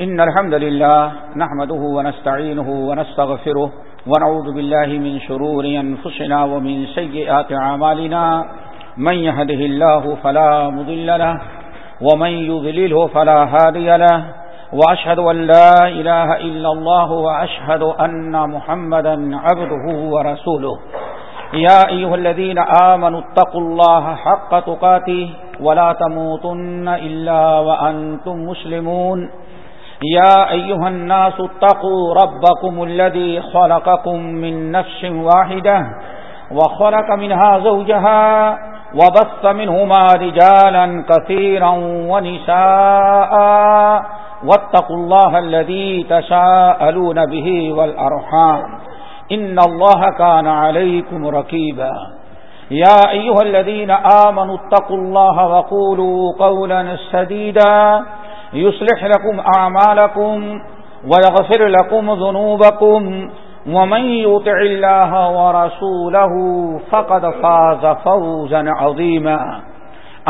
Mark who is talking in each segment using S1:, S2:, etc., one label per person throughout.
S1: إن الحمد لله نحمده ونستعينه ونستغفره ونعوذ بالله من شرور أنفسنا ومن سيئات عمالنا من يهده الله فلا مضل له ومن يضلله فلا هادي له. وأشهد أن لا إله إلا الله وأشهد أن محمدا عبده ورسوله. يا أيها الذين آمنوا اتقوا الله حق تقاته ولا تموتن إلا وأنتم مسلمون. يا أيها الناس اتقوا ربكم الذي خلقكم من نفس واحدة وخلق منها زوجها وبث منهما رجالا كثيرا ونساء واتقوا الله الذي تساءلون به والأرحام إن الله كان عليكم ركيبا يا أيها الذين آمنوا اتقوا الله وقولوا قولا سديدا يصلح لكم أعمالكم ويغفر لكم ذنوبكم ومن يطع الله ورسوله فقد فاز فوزا عظيما.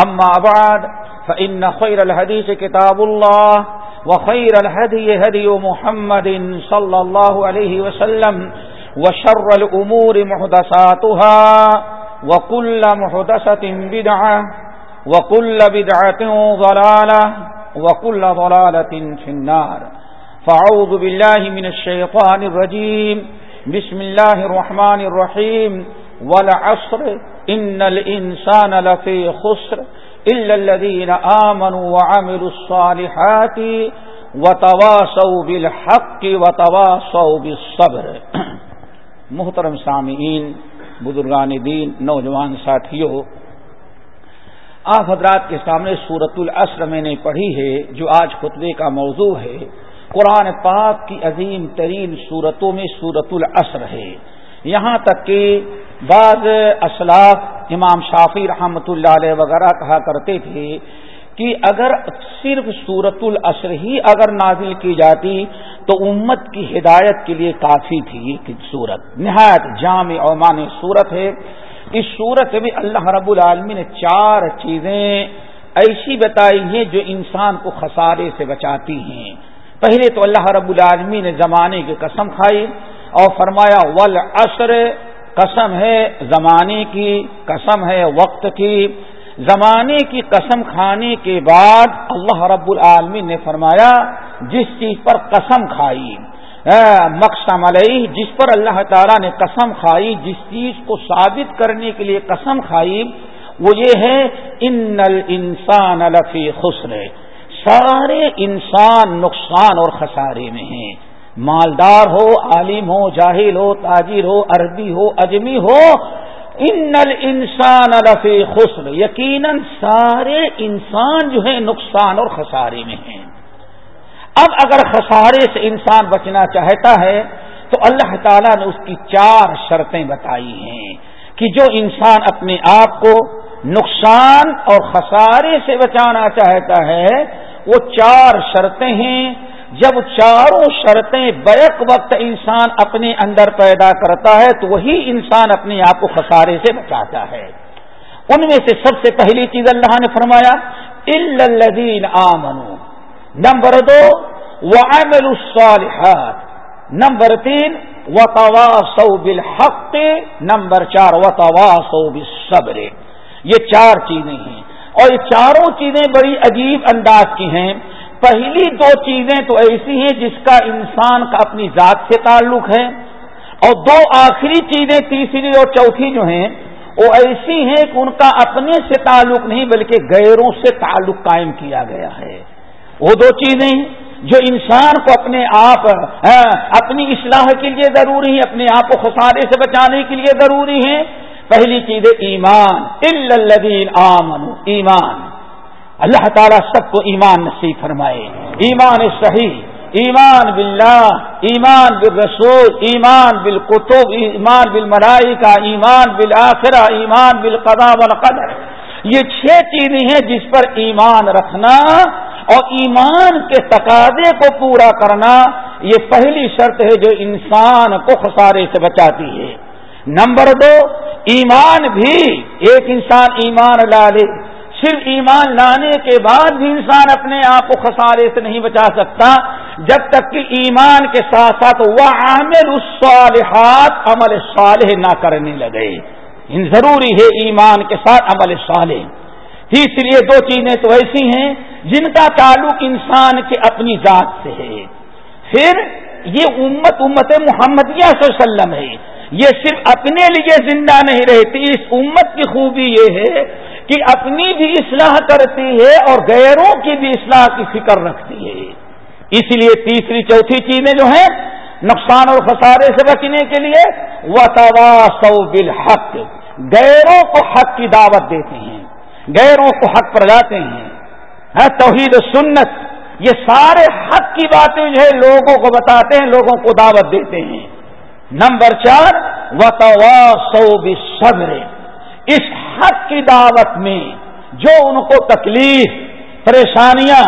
S1: أما بعد، فإن خير الحديث كتاب الله وخير الهدي هدي محمد صلى الله عليه وسلم وشر الأمور محدثاتها وكل محدثة بدعة وكل بدعة ضلالة وكل ضلالة في النار. فعوذ بالله من الشيطان الرجيم. بسم الله الرحمن الرحيم. والعصر. إن الإنسان لفي خسر. إلا الذين آمنوا وعملوا الصالحات وتواصوا بالحق وتواصوا بالصبر. محترم سامعین، بزرگان دین، نوجوان ساتھیوں آپ حضرات کے سامنے سورت العصر میں نے پڑھی ہے، جو آج خطبے کا موضوع ہے۔ قرآن پاک کی عظیم ترین صورتوں میں سورت العصر ہے۔ یہاں تک کہ بعض اسلاف امام شافی رحمۃ اللہ علیہ وغیرہ کہا کرتے تھے کہ اگر صرف سورت العصر ہی اگر نازل کی جاتی تو امت کی ہدایت کے لیے کافی تھی۔ یہ صورت نہایت جامع اومان صورت ہے۔ اس صورت میں اللہ رب العالمی نے چار چیزیں ایسی بتائی ہیں جو انسان کو خسارے سے بچاتی ہیں۔ پہلے تو اللہ رب العالمی نے زمانے کی قسم کھائی اور فرمایا ول عصر قسم ہے زمانے کی، قسم ہے وقت کی۔ زمانے کی قسم کھانے کے بعد اللہ رب العالمین نے فرمایا، جس چیز پر قسم کھائی مقصم علیہ، جس پر اللہ تعالیٰ نے قسم کھائی، جس چیز کو ثابت کرنے کے لیے قسم کھائی، وہ یہ ہے، ان انسان الفی خسر۔ سارے انسان نقصان اور خسارے میں ہیں۔ مالدار ہو، عالم ہو، جاہل ہو، تاجر ہو، عربی ہو، اجمی ہو، ان انسان الفی خسر۔ یقیناً سارے انسان جو ہے نقصان اور خسارے میں ہیں۔ اب اگر خسارے سے انسان بچنا چاہتا ہے، تو اللہ تعالیٰ نے اس کی چار شرطیں بتائی ہیں کہ جو انسان اپنے آپ کو نقصان اور خسارے سے بچانا چاہتا ہے، وہ چار شرطیں ہیں۔ جب چاروں شرطیں بیک وقت انسان اپنے اندر پیدا کرتا ہے، تو وہی انسان اپنے آپ کو خسارے سے بچاتا ہے۔ ان میں سے سب سے پہلی چیز اللہ نے فرمایا الدین آمنو نمبر دو، وعمل الصالحات. نمبر تین و توا بالحق. نمبر چار و توا بالصبر. یہ چار چیزیں ہیں۔ اور یہ چاروں چیزیں بڑی عجیب انداز کی ہیں۔ پہلی دو چیزیں تو ایسی ہیں جس کا انسان کا اپنی ذات سے تعلق ہے۔ اور دو آخری چیزیں، تیسری اور چوتھی جو ہیں، وہ ایسی ہیں کہ ان کا اپنے سے تعلق نہیں، بلکہ غیروں سے تعلق قائم کیا گیا ہے۔ وہ دو چیزیں جو انسان کو اپنے آپ ہاں، اپنی اصلاح کے لیے ضروری ہیں، اپنے آپ کو خسارے سے بچانے کے لیے ضروری ہیں۔ پہلی چیز ہے ایمان۔ الدین آمن ایمان۔ اللہ تعالیٰ سب کو ایمان نصیب فرمائے۔ ایمان صحیح، ایمان باللہ، ایمان بالرسول، ایمان بالکتب، ایمان بالمرائی کا ایمان بالآخرہ، ایمان بالقضاء والقدر۔ یہ چھ چیزیں ہیں جس پر ایمان رکھنا اور ایمان کے تقاضے کو پورا کرنا یہ پہلی شرط ہے جو انسان کو خسارے سے بچاتی ہے۔ نمبر دو، ایمان بھی ایک انسان ایمان لا لے۔ صرف ایمان لانے کے بعد بھی انسان اپنے آپ کو خسارے سے نہیں بچا سکتا۔ جب تک کہ ایمان کے ساتھ ساتھ وہ عامر الصالحات، عمل صالح نہ کرنے لگے۔ ان ضروری ہے ایمان کے ساتھ عمل صالح۔ تیسری دو چیزیں تو ایسی ہیں جن کا تعلق انسان کے اپنی ذات سے ہے۔ پھر یہ امت امت محمدیہ صلی اللہ علیہ وسلم ہے۔ یہ صرف اپنے لیے زندہ نہیں رہتی، اس امت کی خوبی یہ ہے کہ اپنی بھی اصلاح کرتی ہے اور غیروں کی بھی اصلاح کی فکر رکھتی ہے۔ اس لیے تیسری، چوتھی چیزیں جو ہیں، نقصان اور خسارے سے بچنے کے لیے وہ توا بالحق، غیروں کو حق کی دعوت دیتے ہیں۔ غیروں کو حق پر جاتے ہیں۔ توحید و سنت؟ یہ سارے حق کی باتیں جو ہے لوگوں کو بتاتے ہیں، لوگوں کو دعوت دیتے ہیں۔ نمبر چار وتوا سو صبر اس حق کی دعوت میں جو ان کو تکلیف، پریشانیاں،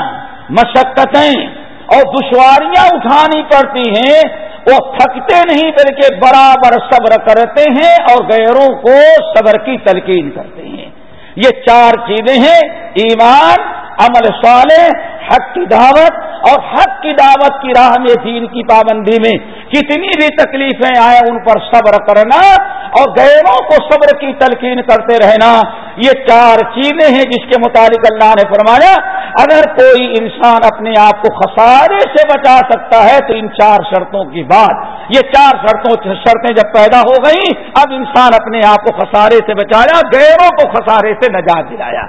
S1: مشقتیں اور دشواریاں اٹھانی پڑتی ہیں، وہ تھکتے نہیں بلکہ برابر صبر کرتے ہیں اور غیروں کو صبر کی تلقین کرتے ہیں۔ یہ چار چیزیں ہیں، ایمان، عمل صالح، حق کی دعوت، اور حق کی دعوت کی راہ میں دین کی پابندی میں۔ کتنی بھی تکلیفیں آئیں، ان پر صبر کرنا اور غیروں کو صبر کی تلقین کرتے رہنا۔ یہ چار چیزیں ہیں جس کے متعلق اللہ نے فرمایا، اگر کوئی انسان اپنے آپ کو خسارے سے بچا سکتا ہے، تو ان چار شرطوں کی بات۔ یہ چار شرطوں، شرطیں جب پیدا ہو گئی اب انسان اپنے آپ کو خسارے سے بچایا، غیروں کو خسارے سے نجات دلایا۔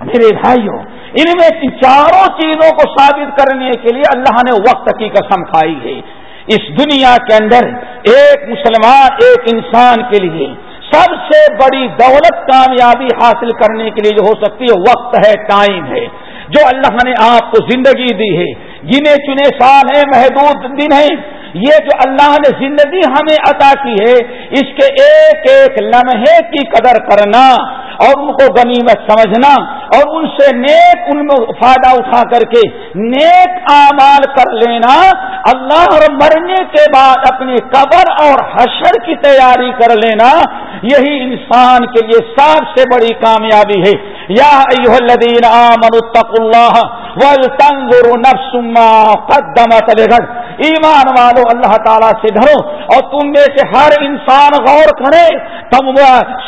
S1: میرے بھائیوں، ان میں چاروں چیزوں کو ثابت کرنے کے لیے اللہ نے وقت کی قسم کھائی ہے۔ اس دنیا کے اندر ایک مسلمان، ایک انسان کے لیے سب سے بڑی دولت کامیابی حاصل کرنے کے لیے جو ہو سکتی ہے، وقت ہے، ٹائم ہے۔ جو اللہ نے آپ کو زندگی دی ہے، گنے چنے سال ہیں، محدود دن ہیں یہ جو اللہ نے زندگی ہمیں عطا کی ہے، اس کے ایک ایک لمحے کی قدر کرنا اور ان کو غنیمت سمجھنا اور ان سے نیک ان میں فائدہ اٹھا کر کے نیک اعمال کر لینا، اللہ اور مرنے کے بعد اپنے قبر اور حشر کی تیاری کر لینا، یہی انسان کے لیے سب سے بڑی کامیابی ہے۔ یا ایوہ الذین آمنوا اتقوا اللہ ولتنظر نفس ما قدمت لغد۔ ایمان والو، اللہ تعالیٰ سے ڈرو۔ اور تم میں سے ہر انسان غور کرے۔ تم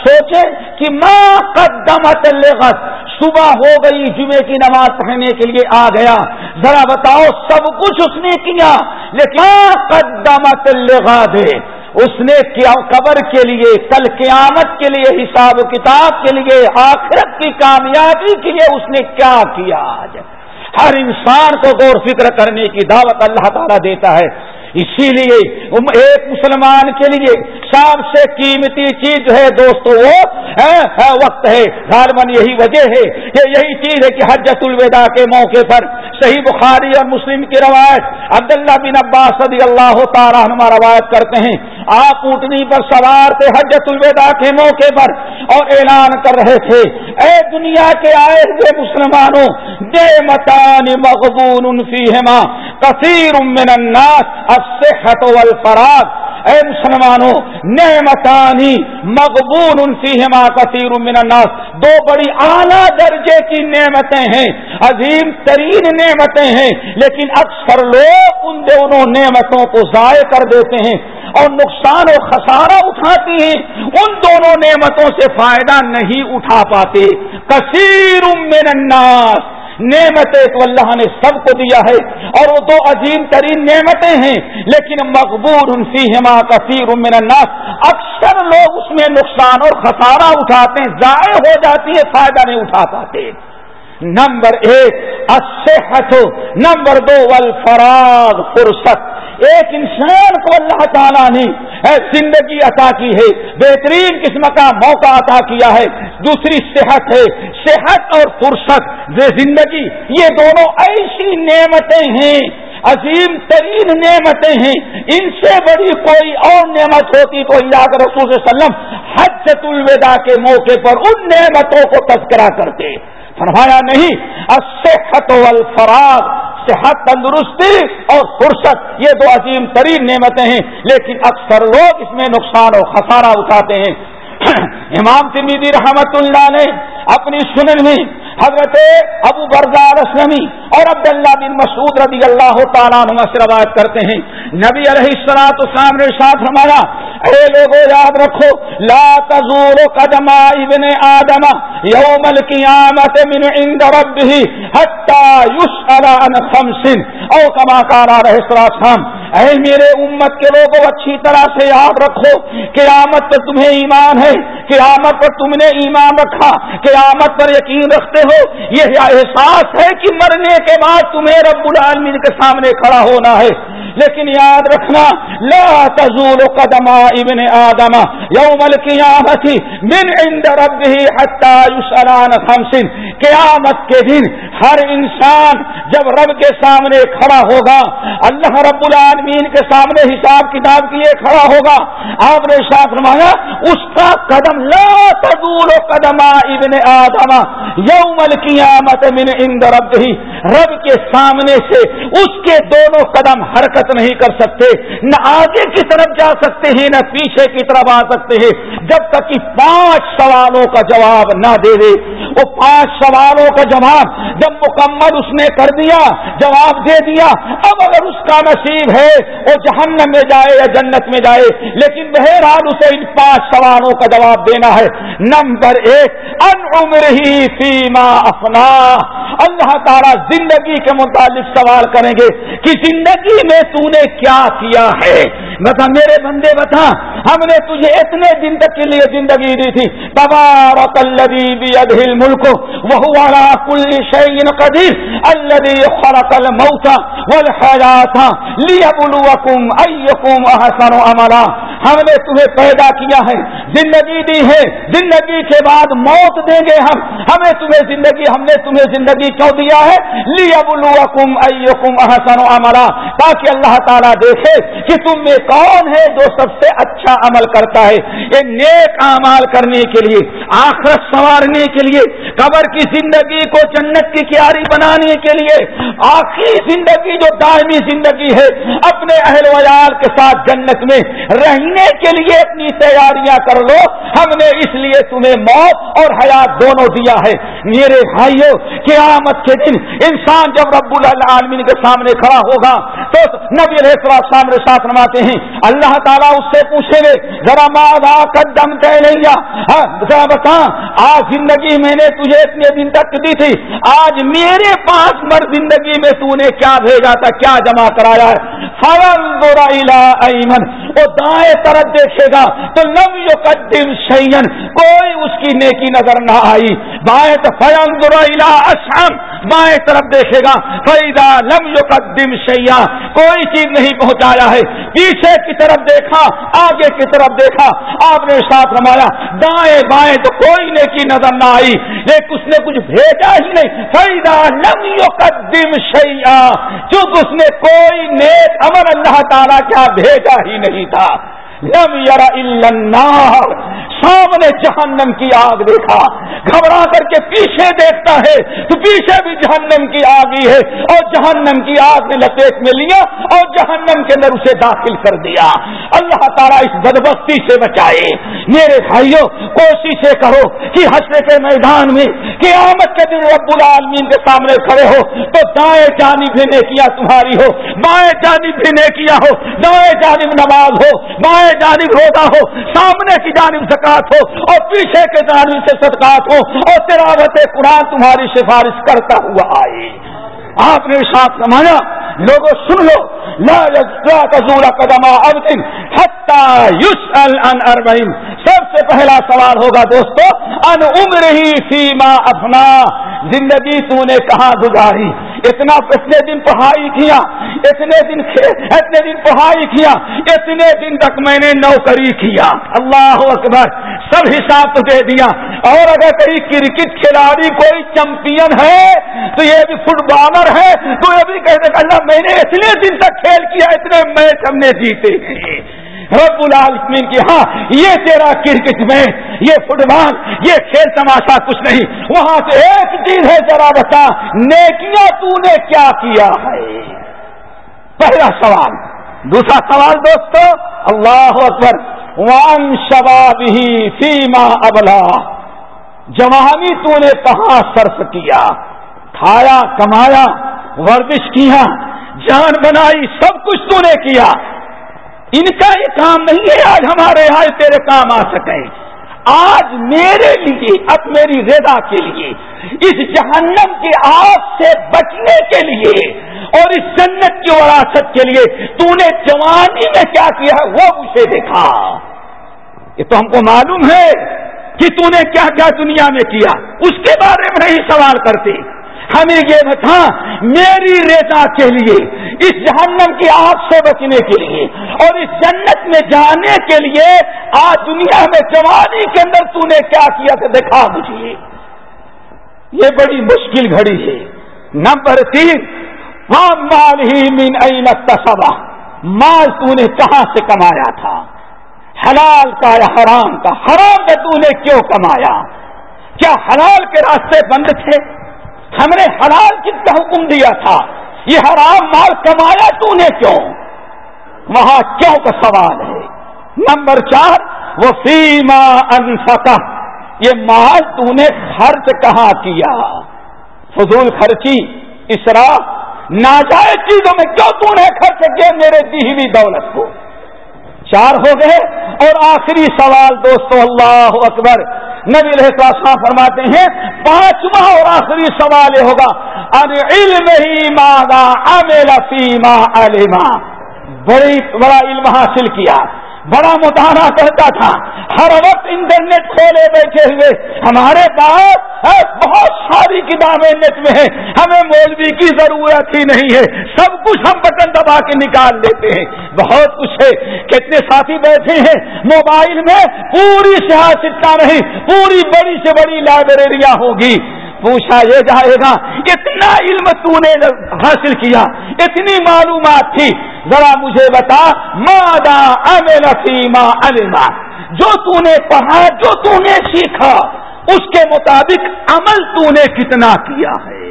S1: سوچے کہ ماں قدمت لغت صبح ہو گئی جمعے کی نماز پڑھنے کے لیے آ گیا۔ ذرا بتاؤ، سب کچھ اس نے کیا؟ لیکن قدمت لغت اس نے کیا قبر کے لیے، کل قیامت کے لیے، حساب و کتاب کے لیے، آخرت کی کامیابی کے لیے اس نے کیا کیا؟ آج ہر انسان کو غور فکر کرنے کی دعوت اللہ تعالیٰ دیتا ہے۔ اسی لیے ایک مسلمان کے لیے سب سے قیمتی چیز ہے دوستو وہ ہاں، ہاں، وقت ہے۔ غالباً یہی وجہ ہے کہ یہی چیز ہے کہ حجت الوداع کے موقع پر صحیح بخاری اور مسلم کی روایت عبداللہ بن عباس صدی اللہ تعالیٰ نما روایت کرتے ہیں۔ آپ اونٹنی پر سوار تھے حجت الوداع کے موقع پر اور اعلان کر رہے تھے۔ اے دنیا کے آئے ہوئے مسلمانوں دے متان مقبول فیہما کثیر من الناس الصحت والفراغ. اے مسلمانوں، نعمتانی مقبول ان فیہما کثیر من الناس. دو بڑی اعلیٰ درجے کی نعمتیں ہیں، عظیم ترین نعمتیں ہیں، لیکن اکثر لوگ ان دونوں نعمتوں کو ضائع کر دیتے ہیں اور نقصان اور خسارہ اٹھاتی ہیں۔ ان دونوں نعمتوں سے فائدہ نہیں اٹھا پاتے۔ کثیر من الناس نعمتیں تو اللہ نے سب کو دیا ہے اور وہ دو عظیم ترین نعمتیں ہیں، لیکن مقبول ان سی ہما کثیر من الناس۔ اکثر لوگ اس میں نقصان اور خسارہ اٹھاتے ہیں ضائع ہو جاتی ہے، فائدہ نہیں اٹھا پاتے۔ نمبر ایک اصحت نمبر دو الفراغ فرصت. ایک انسان کو اللہ تعالیٰ نے زندگی عطا کی ہے، بہترین قسم کا موقع عطا کیا ہے۔ دوسری صحت ہے، صحت اور فرصت۔ زندگی، یہ دونوں ایسی نعمتیں ہیں، عظیم ترین نعمتیں ہیں۔ ان سے بڑی کوئی اور نعمت ہوتی تو اللہ رسول وسلم حج الوداع کے موقع پر ان نعمتوں کو تذکرہ کرتے۔ فرمایا نہیں، الصحت والفراغ، صحت تندرستی اور فرصت، یہ دو عظیم ترین نعمتیں ہیں، لیکن اکثر لوگ اس میں نقصان اور خسارہ اٹھاتے ہیں۔ امام تمیدی رحمت اللہ نے اپنی سنن میں حضرت ابو برزار اسلمی اور عبداللہ بن مسعود رضی اللہ تعالیٰ نما سے روایت کرتے ہیں۔ نبی علیہ السلاط اسلام نے ساتھ رمایا اے لوگوں یاد رکھو، لا تزور قدم ابن آدم یوم القیامت من عند ربه حتی یسأل عن خمس، او کما کارا رہے السلام اے میرے امت کے لوگوں اچھی طرح سے یاد رکھو، قیامت پر تمہیں ایمان ہے، قیامت پر تم نے ایمان رکھا، قیامت پر یقین رکھتے ہو۔ یہ احساس ہے کہ مرنے کے بعد تمہیں رب العالمین کے سامنے کھڑا ہونا ہے۔ لیکن یاد رکھنا، لا تزول قدم ابن آدم یوم القیامت من عند ربه حتى يسأل عن خمس۔ قیامت کے دن ہر انسان جب رب کے سامنے کھڑا ہوگا، اللہ رب العالمین کے سامنے حساب کتاب کے لیے کھڑا ہوگا۔ آپ نے ساتھ روایا اس کا قدم لا تدور قدم ابن آدم، یوم القیامت من عند ربه رب کے سامنے سے اس کے دونوں قدم حرکت نہیں کر سکتے، نہ آگے کی طرف جا سکتے ہیں، نہ پیچھے کی طرف آ سکتے ہیں۔ جب تک کہ پانچ سوالوں کا جواب نہ دے دے، وہ پانچ سوالوں کا جواب جب مکمل اس نے کر دیا، جواب دے دیا، اب اگر اس کا نصیب ہے، وہ جہنم میں جائے یا جنت میں جائے۔ لیکن بہرحال اسے ان پانچ سوالوں کا جواب دینا ہے۔ نمبر ایک، ان عمر ہی سیما افنا۔ اللہ تعالیٰ زندگی کے متعلق سوال کریں گے کہ زندگی میں تو نے کیا کیا ہے؟ بتا میرے بندے بتا، ہم نے تجھے اتنے دن تک کے لیے زندگی دی تھی۔ تبارک الذی بیدہ الملک وهو على كل شيء قدیر الذي خلق الموت والحیات ليبلوکم ایکم احسن عملا۔ ہم نے تمہیں پیدا کیا ہے، زندگی دی ہے۔ زندگی کے بعد موت دیں گے ہم۔ ہمیں تمہیں زندگی، ہم نے تمہیں زندگی کیوں دیا ہے؟ احسن عملا تاکہ اللہ تعالیٰ دیکھے کہ تم میں کون ہے جو سب سے اچھا عمل کرتا ہے۔ یہ نیک اعمال کرنے کے لیے، آخرت سنوارنے کے لیے، قبر کی زندگی کو جنت کی کیاری بنانے کے لیے، آخری زندگی جو دائمی زندگی ہے، اپنے اہل ویال کے ساتھ جنت میں رہنے کے لیے اپنی تیاریاں کر لو۔ ہم نے اس لیے تمہیں موت اور حیات دونوں دیا ہے۔ میرے بھائیوں قیامت کے دن انسان جب رب العالمین کے سامنے کھڑا ہوگا تو نبی علیہ السلام سامنے ساتھ نماتے ہیں۔ اللہ تعالیٰ اس سے پوچھیں گے ذرا مادا قدم کہہ لیں گا ذرا ہاں، بتا آج زندگی میں نے تجھے اتنے دن تک دی تھی، آج میرے پاس مر زندگی میں تو نے کیا بھیجا تھا، کیا جمع کرایا ہے؟ فوراً ایمن وہ دائیں طرف دیکھے گا، تو لم یو قدم شیئن کوئی اس کی نیکی نظر نہ آئی۔ بائیں تو فیان اسم بائیں طرف دیکھے گا فیدا لم یو قدم شیا کوئی چیز نہیں پہنچایا ہے۔ پیچھے کی طرف دیکھا، آگے کی طرف دیکھا، آپ نے ساتھ رمایا۔ دائیں بائیں تو کوئی نیکی نظر نہ آئی، لیکن اس نے کچھ بھیجا ہی نہیں۔ فیدا لم یو قدم شیا چونکہ اس نے کوئی نیک امر اللہ تعالیٰ کیا ہاں بھیجا ہی نہیں تھا۔ لم یرا النار۔ سامنے جہنم کی آگ دیکھا۔ گھبرا کر کے پیچھے دیکھتا ہے تو پیچھے بھی جہنم کی آگ ہی ہے۔ اور جہنم کی آگ نے لپیٹ میں لیا اور جہنم کے اندر اسے داخل کر دیا۔ اللہ تعالیٰ اس بدبستی سے بچائے۔ میرے بھائیوں کوشش کرو کہ حسرے کے میدان میں قیامت کے دن رب العالمین کے سامنے کھڑے ہو۔ تو دائیں جانب بھی نیکیاں تمہاری ہو، بائیں جانب بھی نیکیاں ہو، دائیں جانب نماز ہو، بائیں جانب روزہ ہو، سامنے کی جانب زکات ہو، اور پیچھے کے جانب سے صدقات ہو، اور تلاوت قرآن تمہاری سفارش کرتا ہوا آئے۔ آپ نے ساتھ سمایا لوگوں سن لو، لا تزور قدم عبد حتى يسأل عن سب سے پہلا سوال ہوگا دوستو، ان عمر ہی سیما اپنا زندگی تو نے کہاں گزاری؟ اتنا اتنے دن پڑھائی کیا، اتنے دن اتنے دن پڑھائی کیا، اتنے دن تک میں نے نوکری کیا۔ اللہ اکبر، سب حساب تو دے دیا۔ اور اگر کوئی کرکٹ کھلاڑی، کوئی چمپئن ہے، تو یہ بھی فٹ بالر ہے، تو یہ بھی کہتے اللہ، میں نے اتنے دن تک کھیل کیا، اتنے میچ ہم نے جیتے۔ ہیں رب العالمین کی ہاں یہ تیرا کرکٹ میں یہ فٹ بال، یہ کھیل تماشا کچھ نہیں۔ وہاں سے ایک چیز ہے ذرا بتا، نیکیاں تو نے کیا کیا ہے؟ پہلا سوال۔ دوسرا سوال دوستو، اللہ اکبر۔ وان شباب ہی سیما ابلا جوانی تو نے کہاں صرف کیا؟ کھایا، کمایا، ورزش کیا، جان بنائی، سب کچھ تو نے کیا۔ ان کا یہ کام نہیں ہے، آج ہمارے یہاں تیرے کام آ سکے آج میرے لیے، اب میری رضا کے لیے، اس جہنم کی آگ سے بچنے کے لیے اور اس جنت کی وراثت کے لیے تو نے جوانی میں کیا کیا ہے، وہ مجھے دیکھا یہ تو ہم کو معلوم ہے کہ تو نے کیا کیا دنیا میں کیا۔ اس کے بارے میں نہیں سوال کرتے۔ ہمیں یہ بتا میری ریتا کے لیے، اس جہنم کی آگ سے بچنے کے لیے، اور اس جنت میں جانے کے لیے، آج دنیا میں جوانی کے اندر تو نے کیا کیا تھا؟ دکھا مجھے۔ یہ بڑی مشکل گھڑی ہے۔ نمبر تین مال ہی مین این تصبا مال تو نے کہاں سے کمایا تھا؟ حلال کا یا حرام کا؟ حرام کا تو نے کیوں کمایا؟ کیا حلال کے راستے بند تھے؟ ہم نے حلال کتنا حکم دیا تھا، یہ حرام مال کمایا تو نے کیوں؟ وہاں کیوں کا سوال ہے؟ نمبر چار وہ سیما انفتا یہ مال تو نے خرچ کہاں کیا؟ فضول خرچی اسرا ناجائز چیزوں میں کیوں تو نے خرچ کیا میرے دی ہوئی دولت کو؟ چار ہو گئے، اور آخری سوال دوستو، اللہ اکبر نبی الحسن فرماتے ہیں، پانچواں اور آخری سوال یہ ہوگا ان علم ہی ماگا امل فیما علما بڑی، بڑا علم حاصل کیا۔ بڑا مطالعہ کرتا تھا۔ ہر وقت انٹرنیٹ کھولے بیٹھے ہوئے۔ ہمارے پاس بہت ساری کتابیں نیٹ میں ہیں۔ ہمیں مولوی کی ضرورت ہی نہیں ہے۔ سب کچھ ہم بٹن دبا کے نکال لیتے ہیں۔ بہت کچھ ہے۔ کتنے ساتھی بیٹھے ہیں۔ موبائل میں پوری سیاست نہیں۔ پوری بڑی سے بڑی لائبریریاں ہوگی۔ پوچھا یہ جائے گا، اتنا علم تو نے حاصل کیا، اتنی معلومات تھی۔ ذرا مجھے بتا مادا امل فیما علما؟ جو تو نے پڑھا، جو تو نے سیکھا، اس کے مطابق عمل تو نے کتنا کیا ہے؟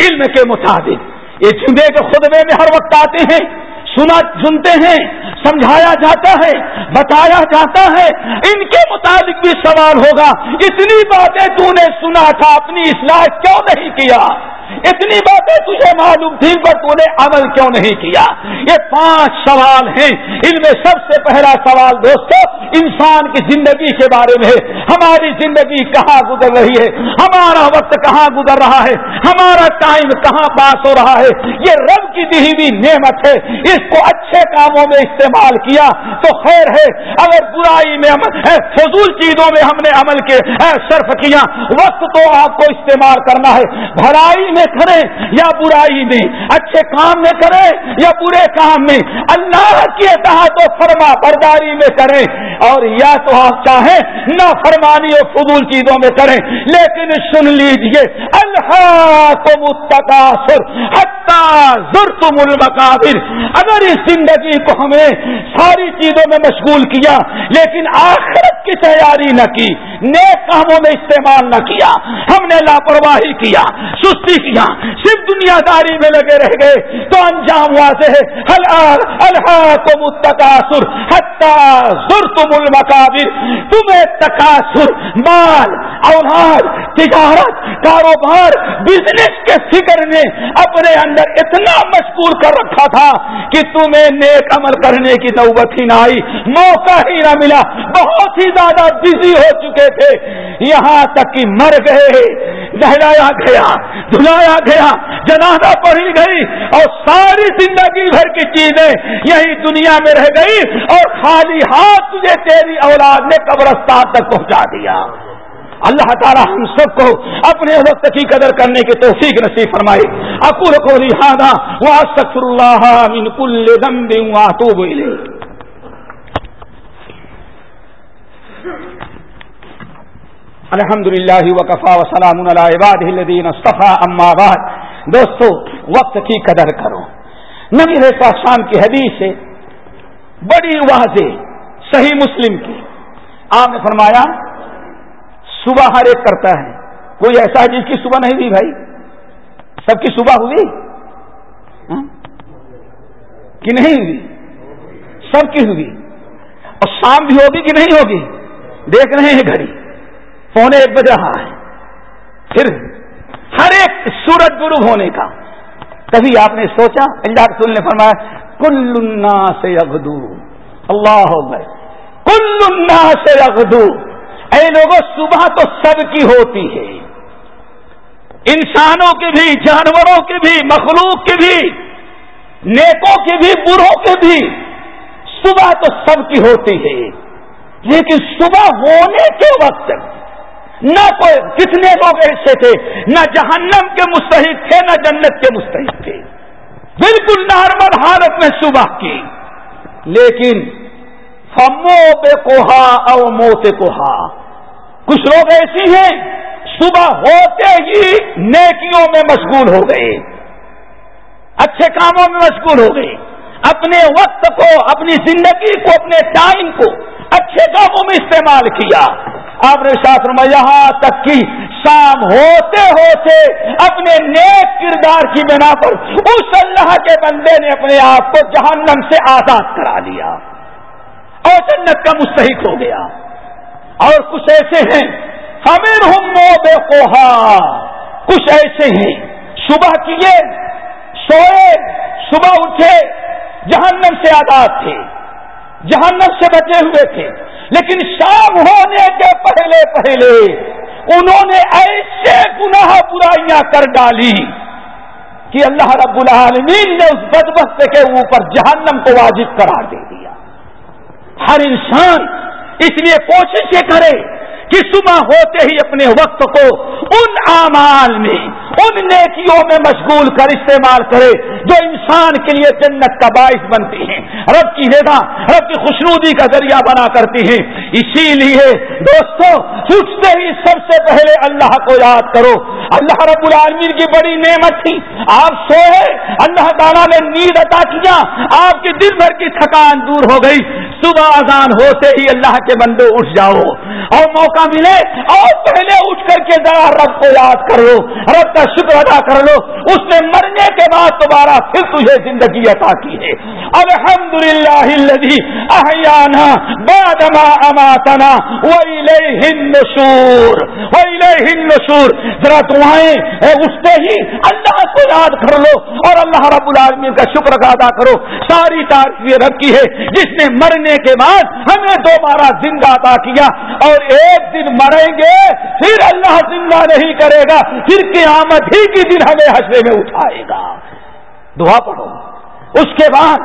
S1: علم کے مطابق۔ یہ جمعے کے خطبے میں ہر وقت آتے ہیں سنا سنتے ہیں، سمجھایا جاتا ہے، بتایا جاتا ہے۔ ان کے مطابق بھی سوال ہوگا۔ اتنی باتیں تو نے سنا تھا، اپنی اصلاح کیوں نہیں کیا؟ اتنی باتیں تجھے معلوم تھی پر تو نے عمل کیوں نہیں کیا؟ یہ پانچ سوال ہیں۔ ان میں سب سے پہلا سوال دوستو، انسان کی زندگی کے بارے میں ہماری زندگی کہاں گزر رہی ہے؟ ہمارا وقت کہاں گزر رہا ہے؟ ہمارا ٹائم کہاں پاس ہو رہا ہے؟ یہ رب کی دی ہوئی نعمت ہے۔ اس کو اچھے کاموں میں استعمال کیا تو خیر ہے۔ اگر برائی میں فضول چیزوں میں ہم نے عمل کے صرف کیا، وقت تو آپ کو استعمال کرنا ہے۔ بھلائی میں کریں یا برائی میں؟ اچھے کام میں کریں یا برے کام میں؟ اللہ کی اطاعت و فرما برداری میں کریں اور یا تو آپ چاہیں نہ فرمانی اور فضول چیزوں میں کریں، لیکن سن لیجیے اللہ کو متقاصر تم المقابر اگر اس زندگی کو ہمیں ساری چیزوں میں مشغول کیا، لیکن آخرت کی تیاری نہ کی، نیک کاموں میں استعمال نہ کیا۔ ہم نے لاپرواہی کیا، سستی کیا، صرف دنیا داری میں لگے رہ گئے۔ تو انجام واضح ہے۔ اللہ کو متقاصر حتر تم المقابر تمہیں تقاصر مال، اولاد تجارت، کاروبار بزنس کے فکر نے اپنے اندر اتنا مشغول کر رکھا تھا کہ تمہیں نیک عمل کرنے کی نوبت ہی نہ آئی۔ موقع ہی نہ ملا۔ بہت ہی زیادہ بزی ہو چکے تھے۔ یہاں تک کہ مر گئے، نہلایا گیا، دھلایا گیا، جنازہ پڑھی گئی اور ساری زندگی بھر کی چیزیں یہی دنیا میں رہ گئی اور خالی ہاتھ تجھے تیری اولاد نے قبرستان تک پہنچا دیا۔ اللہ تعالی ہم سب کو اپنے وقت کی قدر کرنے کی توفیق نصیب فرمائے۔ اکور کو لہٰذا سکر اللہ من کل ذنب واتوب الیہ۔ الحمد للہ وقفا وسلام عباد الدین صفا اما بعد۔ دوستو، وقت کی قدر کرو۔ نبی ریسا شام کی حدیث سے بڑی واضح، صحیح مسلم کی۔ آپ نے فرمایا صبح ہر ایک کرتا ہے۔ کوئی ایسا ہے جس کی صبح نہیں دی بھائی؟ سب کی صبح ہوئی؟ ہاں؟ کہ نہیں ہوئی؟ سب کی ہوئی۔ اور شام بھی ہوگی کہ نہیں ہوگی؟ دیکھ رہے ہیں گھڑی۔ پونے ایک بج رہا ہے۔ پھر ہر ایک سورج گرو ہونے کا۔ کبھی آپ نے سوچا؟ اللہ رسول نے فرمایا، کل سے اگدو اللہ کل سے اگدو اے لوگوں صبح تو سب کی ہوتی ہے۔ انسانوں کی بھی، جانوروں کی بھی، مخلوق کی بھی، نیکوں کی بھی، بروں کی بھی صبح تو سب کی ہوتی ہے۔ لیکن صبح ہونے کے وقت نہ کوئی کتنے لوگ ایسے تھے، نہ جہنم کے مستحق تھے، نہ جنت کے مستحق تھے۔ بالکل نارمل حالت میں صبح کی۔ لیکن فمو پہ کوہا او موتے کوہا۔ کچھ لوگ ایسی ہیں، صبح ہوتے ہی نیکیوں میں مشغول ہو گئے۔ اچھے کاموں میں مشغول ہو گئے۔ اپنے وقت کو، اپنی زندگی کو، اپنے ٹائم کو اچھے کاموں میں استعمال کیا۔ آپ نے شاستر میں یہاں تک کہ شام ہوتے ہوتے اپنے نیک کردار کی بنا پر اس اللہ کے بندے نے اپنے آپ کو جہنم سے آزاد کرا لیا۔ اور جنت کا مستحق ہو گیا۔ اور کچھ ایسے ہیں۔ ہمیں ہم بے کوہا کچھ ایسے ہیں۔ صبح کیے، سوئے، صبح اٹھے، جہنم سے آزاد تھے۔ جہنم سے بچے ہوئے تھے۔ لیکن شام ہونے کے پہلے پہلے انہوں نے ایسے گناہ برائیاں کر ڈالی کہ اللہ رب العالمین نے اس بدبخت کے اوپر جہنم کو واجب قرار دے دیا۔ ہر انسان اس لیے کوشش یہ کرے کہ صبح ہوتے ہی اپنے وقت کو ان اعمال میں ان نیکیوں میں مشغول کر استعمال کرے جو انسان کے لیے جنت کا باعث بنتی ہیں۔ رب کی رضا رب کی خوشنودی کا ذریعہ بنا کرتی ہیں۔ اسی لیے دوستو، سوچتے ہی سب سے پہلے اللہ کو یاد کرو۔ اللہ رب العالمین کی بڑی نعمت تھی۔ آپ سوئے اللہ تعالیٰ نے نیند عطا کیا آپ کی دن بھر کی تھکان دور ہو گئی۔ صبح اذان ہوتے ہی اللہ کے بندے اٹھ جاؤ۔ اور موقع ملے اور پہلے اٹھ کر کے ذرا رب کو یاد کر لو رب کا شکر ادا کر لو، اس نے مرنے کے بعد دوبارہ پھر تجھے زندگی عطا کی ہے۔ الحمد للہ احیانا بادما اماتنا ویلیہ النشور۔ ویلیہ النشور۔ ذرا دعائیں اٹھتے ہی اللہ کو یاد کر لو اور اللہ رب العالمین کا شکر ادا کرو۔ ساری تعریف رب کی ہے، جس نے مرنے کے بعد ہمیں دوبارہ زندہ عطا کیا اور ایک دن مریں گے، پھر اللہ زندہ نہیں کرے گا۔ پھر قیامت ہی کی دن ہمیں حسرے میں اٹھائے گا۔ دعا پڑھو۔ اس کے بعد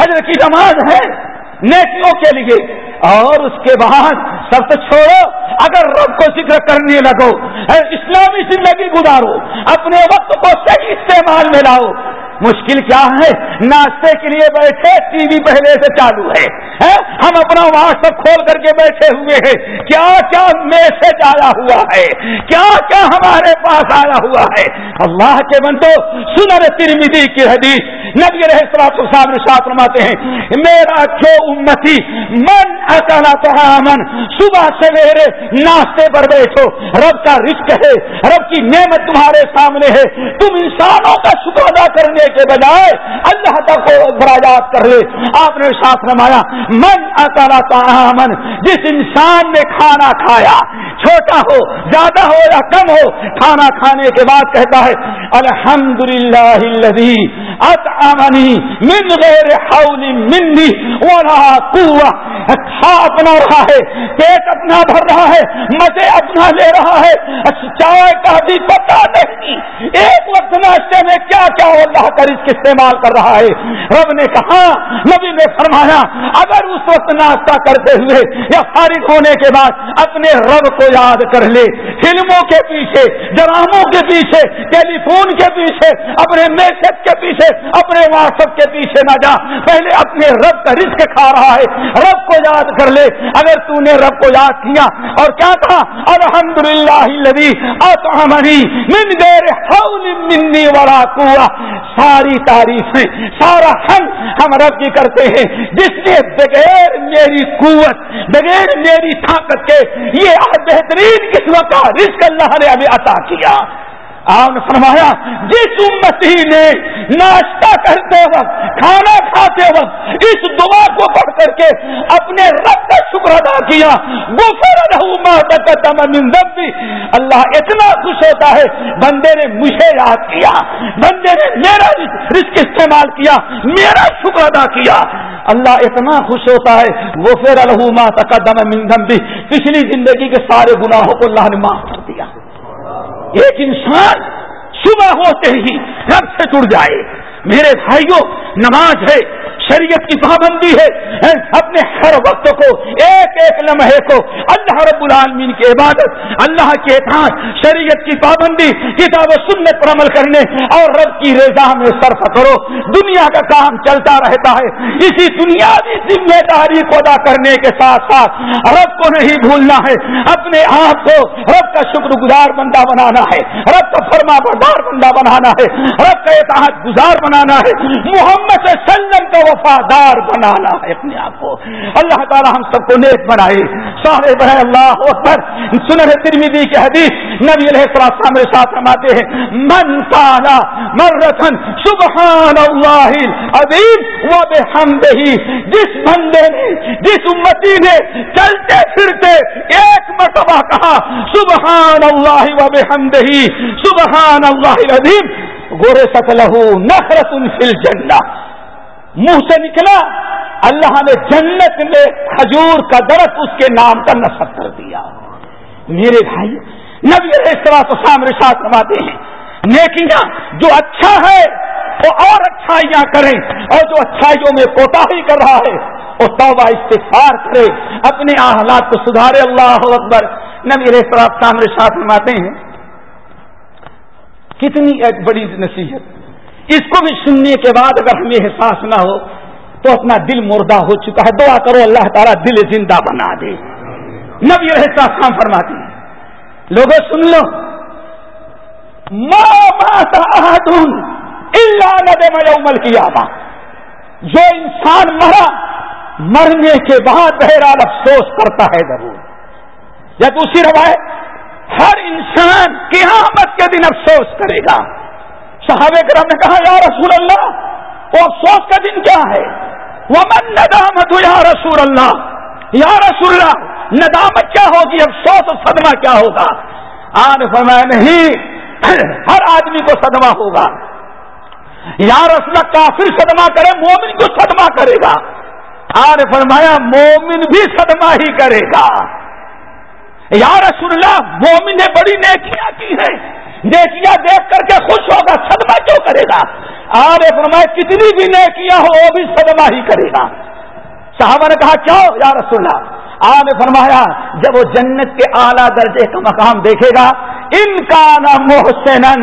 S1: فجر کی نماز ہے، نیکیوں کے لیے۔ اور اس کے بعد سب تو چھوڑو۔ اگر رب کو ذکر کرنے لگو اسلامی زندگی گزارو، اپنے وقت کو صحیح استعمال میں لاؤ۔ مشکل کیا ہے؟ ناشتے کے لیے بیٹھے، ٹی وی پہلے سے چالو ہے۔ ہم اپنا واٹس ایپ کھول کر کے بیٹھے ہوئے ہیں۔ کیا کیا میسج آیا ہوا ہے؟ کیا کیا ہمارے پاس آیا ہوا ہے؟ اللہ کے من تو سنر ترمیدی کی حدیث نبی رہے صاحب ساتھ رماتے ہیں، میرا جو امتی، من اکالا تو من صبح سویرے ناشتے پر بیٹھو۔ رب کا رشک ہے، رب کی نعمت تمہارے سامنے ہے۔ تم انسانوں کا شکر ادا کرنے کے بجائے اللہ کو براجات کر لے۔ آپ نے ساتھ رمایا من اکالا تو من جس انسان نے کھانا کھایا، چھوٹا ہو، زیادہ ہو یا کم ہو، کھانا کھانے کے بعد کہتا ہے الحمد للہ اطعمنی من غیر حول منی ولا قوة کھا اپنا رہا ہے، پیٹ اپنا بھر رہا ہے، مزے اپنا لے رہا ہے۔ چائے کا بھی پتا نہیں، ایک وقت ناشتے میں کیا کیا اللہ کا رزق استعمال کر رہا ہے۔ رب نے کہا، نبی نے فرمایا، اگر اس وقت ناشتہ کرتے ہوئے یا فارغ ہونے کے بعد اپنے رب کو یاد کر لے، فلموں کے پیچھے، ڈراموں کے پیچھے، ٹیلی فون کے پیچھے، اپنے میسج کے پیچھے، اپنے واٹس ایپ کے پیچھے نہ جا۔ پہلے اپنے رب کا رزق کھا رہا ہے، رب کو یاد کر لے۔ اگر تو نے رب کو یاد کیا اور کیا تھا الحمد للہ من دیر حول منی ورا کوا ساری تعریفیں سارا ہم ہم رب کی کرتے ہیں۔ جس نے بغیر میری قوت، بغیر میری طاقت کے یہ بہترین قسم کا رزق اللہ نے ہمیں عطا کیا۔ آپ نے فرمایا، جس امتی نے ناشتہ کرتے وقت، کھانا کھاتے وقت، اس دعا کو پڑھ کر کے اپنے رب کا شکر ادا کیا وہ بھی اللہ اتنا خوش ہوتا ہے، بندے نے مجھے یاد کیا، بندے نے میرا رزق استعمال کیا، میرا شکر ادا کیا۔ اللہ اتنا خوش ہوتا ہے وہ پھر الحما تقدم مندم بھی پچھلی زندگی کے سارے گناہوں کو اللہ نے معاف ایک انسان صبح ہوتے ہی رب سے جڑ جائے۔ میرے بھائیوں نماز ہے۔ شریعت کی پابندی ہے اپنے ہر وقت کو، ایک ایک لمحے کو، اللہ رب العالمین کی عبادت، اللہ کے اعتراض شریعت کی پابندی، کتاب و سنت پر عمل کرنے اور رب کی رضا میں صرف کرو۔ دنیا کا کام چلتا رہتا ہے۔ اسی دنیاوی ذمہ داری کو ادا کرنے کے ساتھ ساتھ رب کو نہیں بھولنا ہے۔ اپنے آپ کو رب کا شکر گزار بندہ بنانا ہے۔ رب کا فرما بردار بندہ بنانا ہے۔ رب کا اعتحاد گزار بنانا ہے۔ محمد سلم کا وفادار بنانا ہے اپنے آپ کو۔ اللہ تعالی ہم سب کو نیک بنائے۔ سارے بڑے اللہ اکبر سنر ترمیدی کے حدیث نبی علیہ السلام میرے ساتھ فرماتے ہیں، من تانا مرتن سبحان اللہ عظیم و بحمدہ، جس بندے نے، جس امتی نے چلتے پھرتے ایک مرتبہ کہا، سبحان اللہ و بحمدہ، سبحان اللہ عظیم گورے سک نخرت فل جنہ منہ سے نکلا۔ اللہ نے جنت میں کھجور کا درخت اس کے نام کا نصب کر دیا۔ میرے بھائی، نبی اس طرح تو سامنے ساتھ نماتے ہیں، نیکیاں جو اچھا ہے وہ اور اچھائیاں کریں اور جو اچھائیوں میں کوتا ہی کر رہا ہے وہ توبہ استفار کرے۔ اپنے حالات کو سدھارے۔ اللہ اکبر۔ نبی طرح سامنے ساتھ نماتے ہیں، کتنی ایک بڑی نصیحت۔ اس کو بھی سننے کے بعد اگر ہمیں احساس نہ ہو تو اپنا دل مردہ ہو چکا ہے۔ دعا کرو اللہ تعالیٰ دل زندہ بنا دے۔ نبی احساس کام فرماتی لوگوں سن لو۔ عمل کیا جو انسان مرا، مرنے کے بعد بہرحال افسوس کرتا ہے ضرور۔ یا دوسری روایت، ہر انسان قیامت کے دن افسوس کرے گا۔ صحابہ کرام نے کہا، یا رسول اللہ، وہ افسوس کا دن کیا ہے؟ وہ من ندامت یا رسول اللہ یا رسول اللہ، ندامت کیا ہوگی؟ افسوس اور صدمہ کیا ہوگا؟ آن فرمایا، نہیں، ہر آدمی کو صدمہ ہوگا۔ یا رسول اللہ، کافر صدمہ کرے، مومن کو صدمہ کرے گا۔ آن فرمایا، مومن بھی صدمہ ہی کرے گا۔ یا رسول اللہ، مومن نے بڑی نیکیاں کی ہیں۔ نیکیاں دیکھ کر کے خوش ہوگا صدمہ کیوں کرے گا؟ آپ فرمائے کتنی بھی نیکیاں ہو وہ بھی صدمہ ہی کرے گا۔ صحابہ نے کہا کیوں یا رسول اللہ؟ آپ نے فرمایا، جب وہ جنت کے اعلیٰ درجے کا مقام دیکھے گا، ان کا نام محسن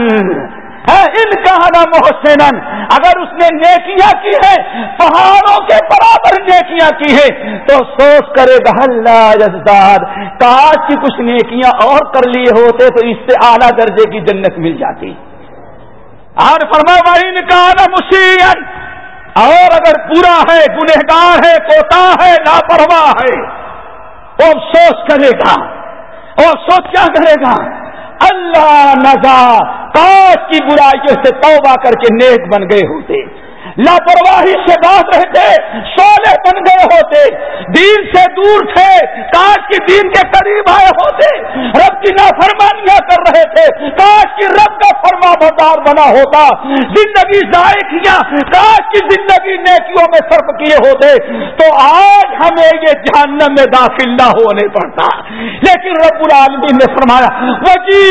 S1: ان کا محسن اگر اس نے نیکیاں کی ہے پہاڑوں کے برابر نیکیاں کی ہے تو سوچ کرے گا اللہ کاش کی کچھ نیکیاں اور کر لیے ہوتے تو اس سے اعلیٰ درجے کی جنت مل جاتی۔ اور فرما ان کا مسین اور اگر پورا ہے، گنہگار ہے، کوتا ہے، لاپرواہ ہے وہ افسوس کرے گا۔ وہ افسوس کیا کرے گا؟ اللہ نزا کاش کی برائیوں سے توبہ کر کے نیک بن گئے ہوتے۔ لاپرواہی سے بات رہتے سولے بن گئے ہوتے، دین سے دور تھے، کاش کی دین کے قریب آئے ہوتے، رب کی نافرمانیاں کر رہے تھے، کاش کی رب کا فرما بردار بنا ہوتا، زندگی ضائع کیا، کاش کی زندگی نیکیوں میں صرف کیے ہوتے، تو آج ہمیں یہ جہنم میں داخل نہ ہونے پڑتا۔ لیکن رب العالمین نے فرمایا وجی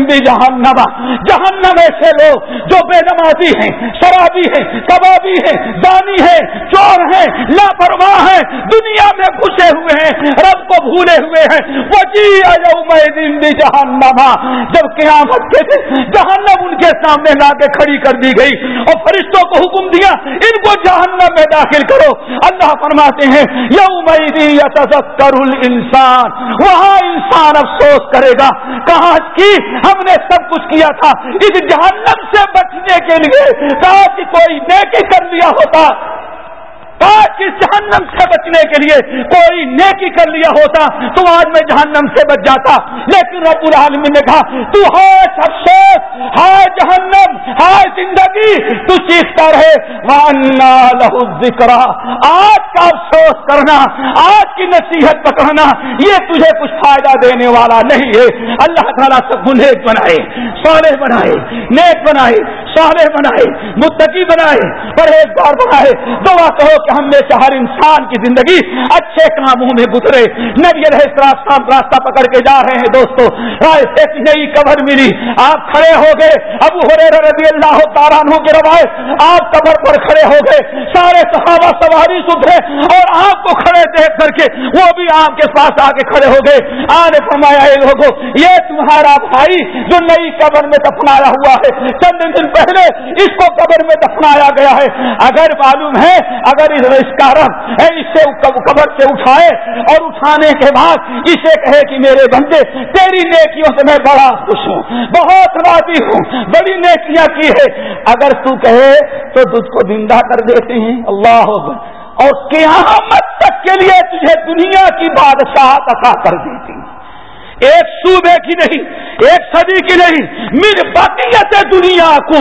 S1: بھی جہنما جہنم ایسے لوگ جو بے نمازی ہیں، شرابی ہیں کبابی ہیں دانی ہیں چور ہیں لاپرواہ ہیں دنیا میں گھسے ہوئے ہیں، رب کو بھولے ہوئے ہیں وہ جی دن بھی جہنما جب قیامت کے دن جہنم ان کے سامنے لا کے کھڑی کر دی گئی اور فرشتوں کو حکم دیا، ان کو جہنم میں داخل کرو۔ اللہ فرماتے ہیں یوم کرل انسان وہاں انسان افسوس کرے گا۔ کہاں کی ہم نے سب کچھ کیا تھا؟ اس جہنم سے بچنے کے لیے کہا کہ کوئی نیکی کر لیا ہوتا آج اس جہنم سے بچنے کے لیے کوئی نیکی کر لیا ہوتا تو آج میں جہنم سے بچ جاتا۔ لیکن رب العالمین نے کہا، تو ہے افسوس ہے جہنم ہے زندگی، تو چیختا رہے۔ لہو ذکر آج کا افسوس کرنا، آج کی نصیحت پکڑنا، یہ تجھے کچھ فائدہ دینے والا نہیں ہے۔ اللہ تعالیٰ سب نیک بنائے سولے بنائے، نیک بنائے سالے بنائے، متقی بنائے، پرہیزگار بنائے۔ دعا کہو کہ ہم میں سے ہر انسان کی زندگی اچھے کاموں میں گزرے۔ نبی راستہ پکڑ کے جا رہے ہیں، دوستو ایک نئی قبر ملی۔ آپ کھڑے ہو گئے۔ ابو ہو رضی اللہ تارانوں کی روایت، آپ قبر پر کھڑے ہو گئے۔ سارے صحابہ سواری سدھرے اور آپ کو کھڑے دیکھ کر کے وہ بھی آپ کے پاس آ کے کھڑے ہو گئے۔ آنے فرمایا، اے لوگوں یہ تمہارا بھائی جو نئی قبر میں دفنایا ہوا ہے، چند دن پہلے اس کو قبر میں دفنایا گیا ہے۔ اگر معلوم ہے، اگر اس کا رب اسے قبر سے اٹھائے اور اٹھانے کے بعد اسے کہے کہ میرے بندے، تیری نیکیوں سے میں بڑا خوش ہوں، بہت راضی ہوں، بڑی نیکیاں کی ہے اگر تو کہے تو تجھ کو زندہ کر دیتے ہیں۔ اللہ اور قیامت تک کے لیے تجھے دنیا کی بادشاہ عطا کر دیتی۔ ایک صوبے کی نہیں، ایک صدی کی نہیں مل بقیت دنیا کو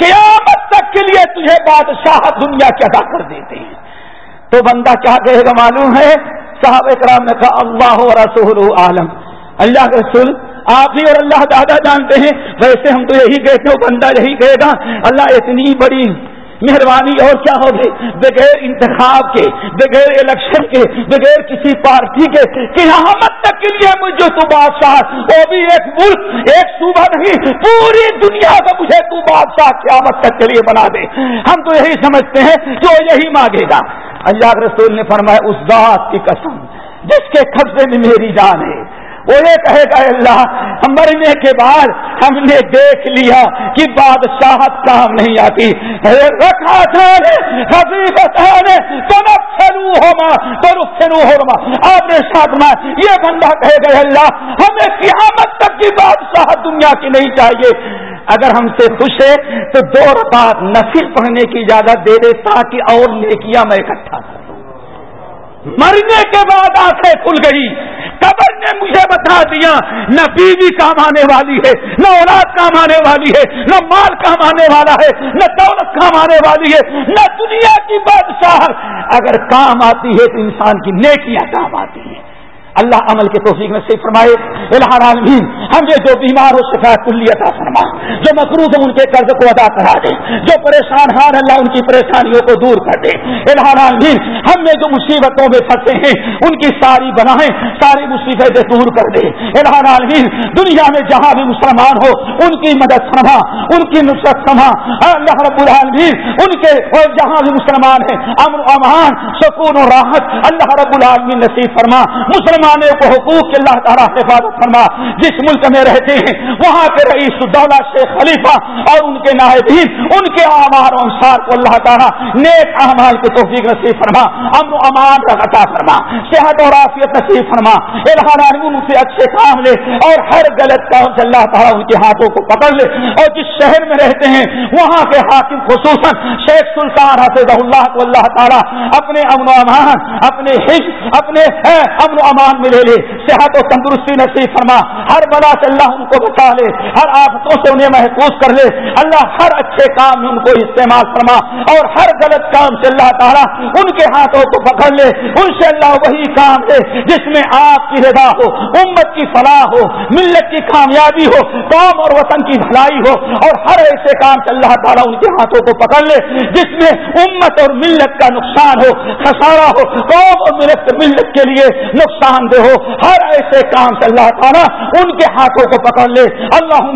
S1: قیامت تک کے لیے تجھے بادشاہ دنیا کی ادا کر دیتے ہیں۔ تو بندہ کیا کہے گا معلوم ہے؟ صاحب کرام نے کہا، اللہ رسول عالم۔ اللہ کے رسول، آپ ہی اور اللہ دادا جانتے ہیں۔ ویسے ہم تو یہی کہتے ہو بندہ یہی کہے گا، اللہ اتنی بڑی مہربانی اور کیا ہوگی؟ بغیر انتخاب کے، بغیر الیکشن کے، بغیر کسی پارٹی کے، قیامت تک کے لیے مجھے تو بادشاہ، وہ بھی ایک ملک، ایک صوبہ نہیں، پوری دنیا کا مجھے تو بادشاہ قیامت تک کے لیے بنا دے۔ ہم تو یہی سمجھتے ہیں جو یہی مانگے گا۔ اللہ رسول نے فرمایا، اس ذات کی قسم، جس کے قبضے میں میری جان ہے۔ وہ یہ کہے گا اللہ مرنے کے بعد ہم نے دیکھ لیا کہ بادشاہت کام نہیں آتی۔ رکھا تھا آپ نے ساتھ میں یہ بندہ کہے گا اللہ، ہمیں قیامت تک کی بادشاہت دنیا کی نہیں چاہیے۔ اگر ہم سے خوش ہے، تو دو رکعت نصیر پڑھنے کی اجازت دے دے، تاکہ اور نیکیاں میں اکٹھا کروں مرنے کے بعد آنکھیں کھل گئی۔ قبر نے مجھے بتا دیا، نہ بیوی کام آنے والی ہے، نہ اولاد کام آنے والی ہے، نہ مال کام آنے والا ہے، نہ دولت کام آنے والی ہے، نہ دنیا کی بادشاہ۔ اگر کام آتی ہے تو انسان کی نیکیاں کام آتی ہیں۔ اللہ عمل کے توفیق میں صرف فرمائے۔ العالمین، ہم یہ جو بیمار ہو شفا کلی عطا فرما، جو مقروض ان کے قرض کو ادا کرا دے، جو پریشان ہار اللہ ان کی پریشانیوں کو دور کر دے۔ العالمین، ہم نے جو مصیبتوں میں پھنسے ہیں، ان کی ساری بنائیں ساری مصیبتیں دور کر دے۔ العالمین، دنیا میں جہاں بھی مسلمان ہو، ان کی مدد فرما، ان کی نصرت فرما۔ ہاں، اللہ رب العالمین، ان کے اور جہاں بھی مسلمان ہیں امن و امان، سکون و راحت، اللہ رب العالمین نصیب فرما۔ مسلمان مسلمانوں کو حقوق اللہ تعالیٰ حفاظت فرما، جس ملک میں رہتے ہیں، وہاں کے رئیس الدولہ شیخ خلیفہ اور ان کے نائبین، ان کے آمار و انصار کو اللہ تعالیٰ نیک اعمال کی توفیق نصیب فرما، امن و امان عطا فرما، صحت اور عافیت نصیب فرما ان سے اچھے کام لے اور ہر غلط کام سے اللہ تعالیٰ ان کے ہاتھوں کو پکڑ لے۔ اور جس شہر میں رہتے ہیں، وہاں کے حاکم خصوصاً شیخ سلطان حفظ اللہ کو اللہ تعالیٰ اپنے امن و امان، اپنے حج اپنے ہاں، امن و امان میں لے لے صحت و تندرستی نصیب فرما۔ ہر بلا سے اللہ ان کو بچا لے، ہر آفتوں سے انہیں محفوظ کر لے۔ اللہ ہر اچھے کام میں ان کو استعمال فرما اور ہر غلط کام سے اللہ تعالیٰ ان کے ہاتھوں کو پکڑ لے۔ ان سے اللہ وہی کام لے جس میں آپ کی رضا ہو، امت کی فلاح ہو، ملت کی کامیابی ہو، قوم اور وطن کی بھلائی ہو۔ اور ہر ایسے کام سے اللہ تعالیٰ ان کے ہاتھوں کو پکڑ لے جس میں امت اور ملت کا نقصان ہو، خسارہ ہو، قوم اور ملت ملت کے لیے نقصان دہ ہو، ہر ایسے کام سے اللہ تعالیٰ ان کے ہاتھوں کو پکڑ لے۔ اللہ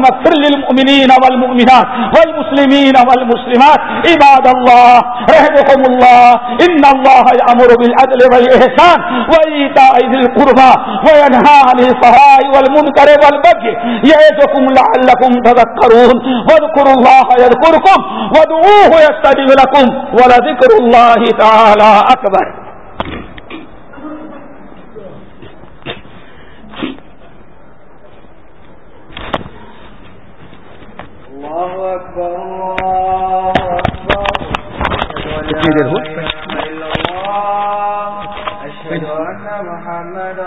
S1: للمؤمنین والمؤمنات والمسلمین والمسلمات، عباد اللہ رحمكم اللہ، ان اللہ یامر بالعدل والاحسان وایتاء ذی القربى وینهى عن الفحشاء والمنکر والبغي یعظکم لعلکم تذکرون۔ واذکروا اللہ یذکرکم وادعوه یستجب لكم ولذکر اللہ تعالی اکبر۔
S2: اتنی دیر ہو محمد